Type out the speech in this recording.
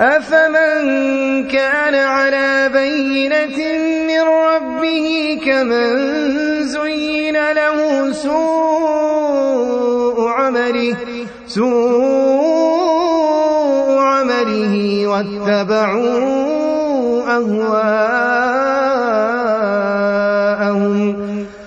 أفمن كان على بينة من ربه كمن زين له سوء عمله سوء عمله واتبعوا أهواءه